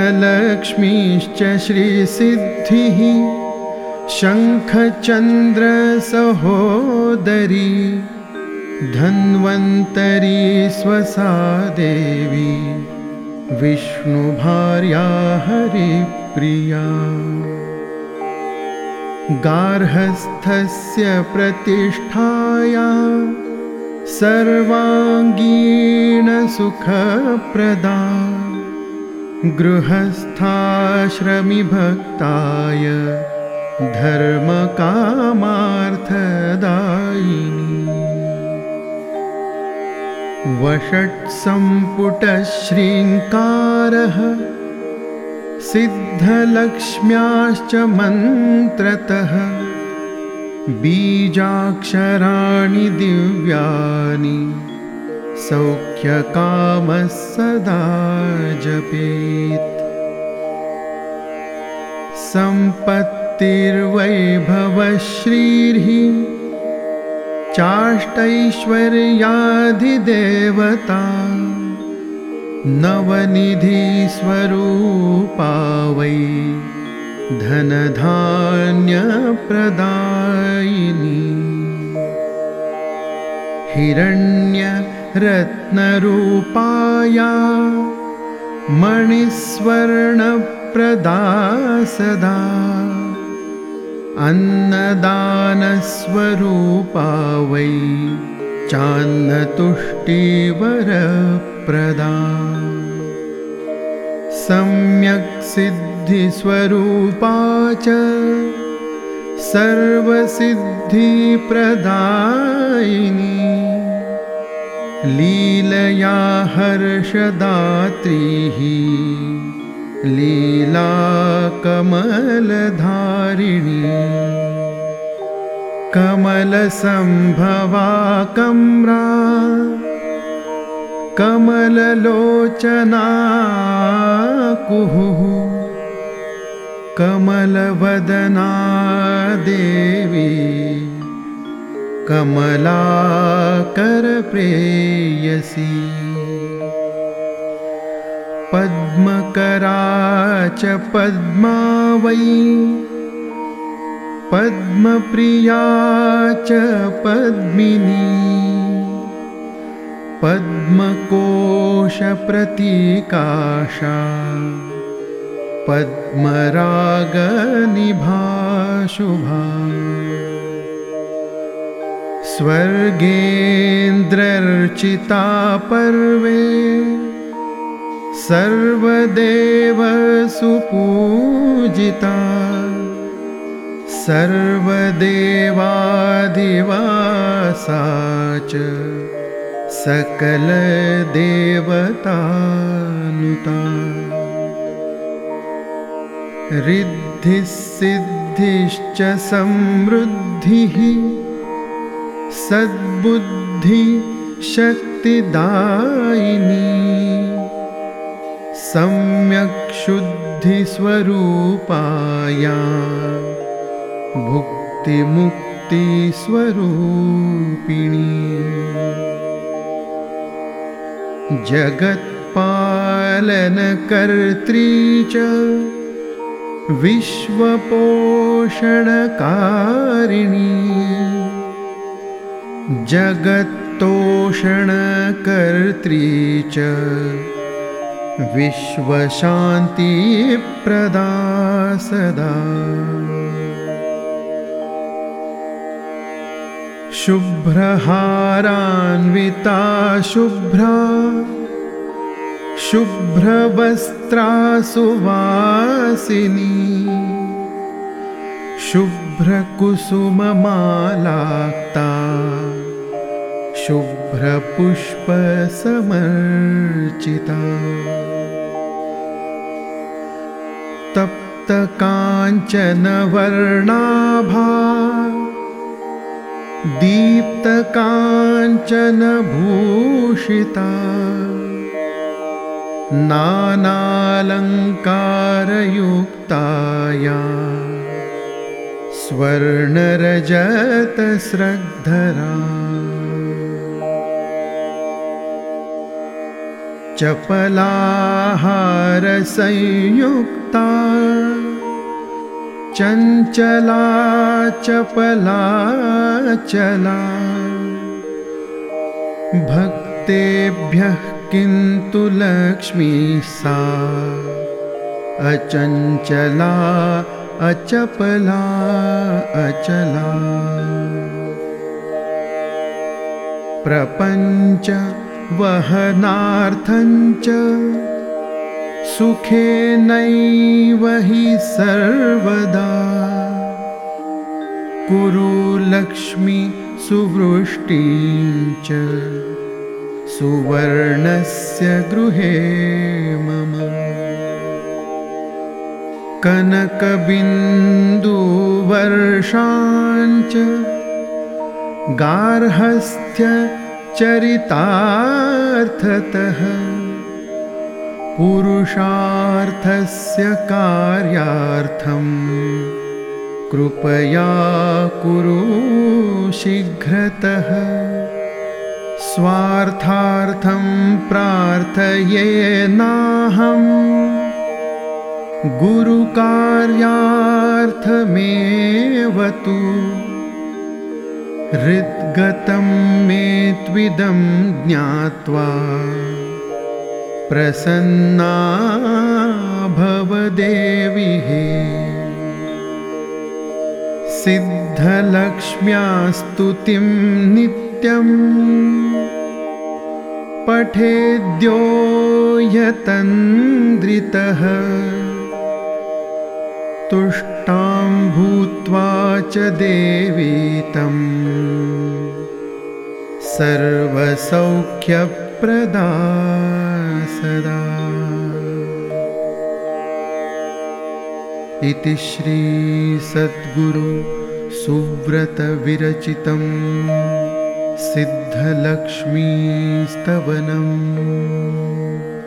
सिद्धलक्ष्मीश्च श्रीसिद्धिः शङ्खचन्द्रसहोदरी धन्वन्तरी स्वसा देवी विष्णुभार्या हरिप्रिया गार्हस्थस्य प्रतिष्ठाया सर्वाङ्गीणसुखप्रदा गृहस्थाश्रमिभक्ताय धर्मकामार्थदायिनी वषट्सम्पुटशृङ्कारः सिद्धलक्ष्म्याश्च मन्त्रतः बीजाक्षराणि दिव्यानि सौख्यकामः सदा जपेत्। सम्पत्तिर्वैभवश्रीः चाष्टैश्वर्याधिदेवता नवनिधिस्वरूपा वै धनधान्यप्रदायिनी। हिरण्यरत्नरूपाया मणिस्वर्णप्रदा सदा अन्नदानस्वरूपा वै चान्नतुष्टिवरप्रदा सम्यक् सिद्धिस्वरूपा च सर्वसिद्धिप्रदायिनी। लीलया हर्षदात्रीः लीलाकमलधारिणी। कमलसम्भवा कम्रा कमललोचना कुहुः कमलवदना देवी कमलाकरप्रेयसी। पद्मकरा च पद्मा वै पद्मप्रिया च पद्मिनी पद्मकोशप्रतीकाशा पद्मरागनिभाशुभा स्वर्गेन्द्रर्चिता पर्वे सर्वदेवसुपूजिता सर्वदेवादिवासा च सकलदेवतानुता। रिद्धिसिद्धिश्च समृद्धिः। सद्बुद्धिशक्तिदायिनी सम्यक् शुद्धिस्वरूपाया। भुक्तिमुक्तिस्वरूपिणी जगत्पालनकर्त्री च विश्वपोषणकारिणी। जगत्तोषणकर्त्री च विश्वशान्तिप्रदा सदा शुभ्रहारान्विता शुभ्रा शुभ्रवस्त्रा सुवासिनी शुभ्रकुसुममालाक्ता शुभ्रपुष्पसमर्चिता। तप्तकाञ्चनवर्णाभा दीप्तकाञ्चनभूषिता नानालङ्कारयुक्ताया स्वर्णरजतस्रग्धरा चपलाहारसंयुक्ता चञ्चला चपला चला। भक्तेभ्यः किन्तु लक्ष्मी सा। अचञ्चला अचपला अचला। प्रपञ्च वहनार्थञ्च सुखेनैव हि सर्वदा। कुरु लक्ष्मी सुवृष्टिं च। सुवर्णस्य गृहे मम। कनकबिन्दुवर्षाञ्च गार्हस्थ्यचरितार्थतः पुरुषार्थस्य कार्यार्थं। कृपया कुरु शीघ्रतः। स्वार्थार्थं प्रार्थयेनाहम् गुरुकार्यार्थमेव तु। हृद्गतं मे त्विदं ज्ञात्वा प्रसन्ना भवदेविः सिद्धलक्ष्म्यास्तुतिं नित्यम् पठेद्यो यतन्द्रितः। तुष्टां भूत्वा च देवी तं सर्वसौख्यप्रदा सदा। इति श्रीसद्गुरुसुव्रतविरचितं सिद्धलक्ष्मीस्तवनम्